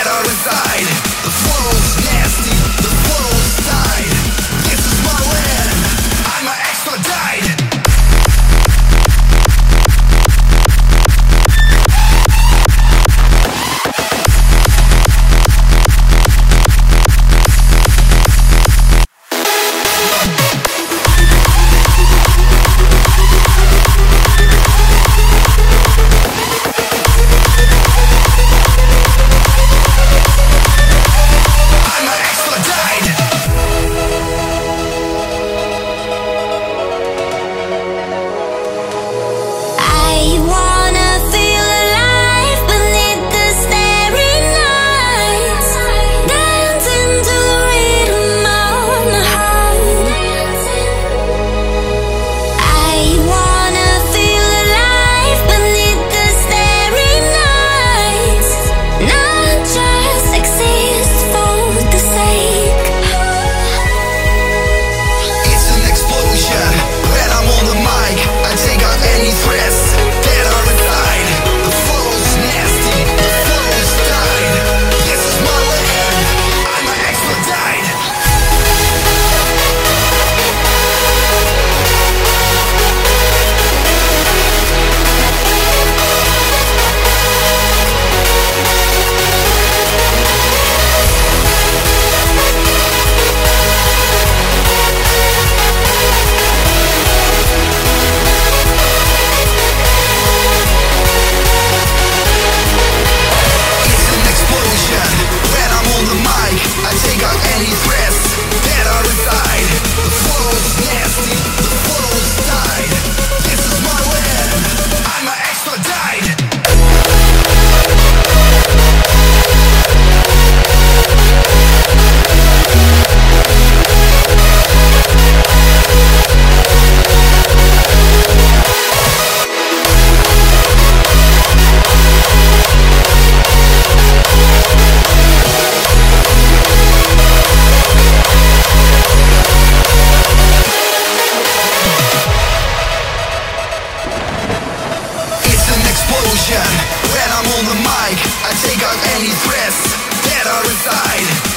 Get on inside. The flows. Any threats that are inside.